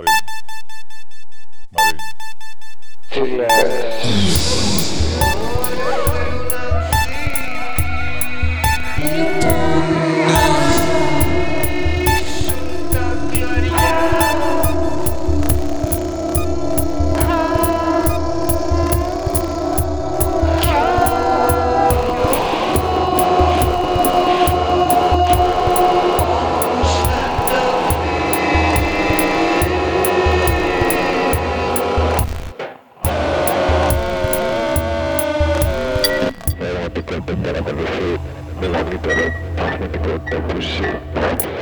Marín. Marín. Marín. that I've ever heard. No longer that I've ever heard.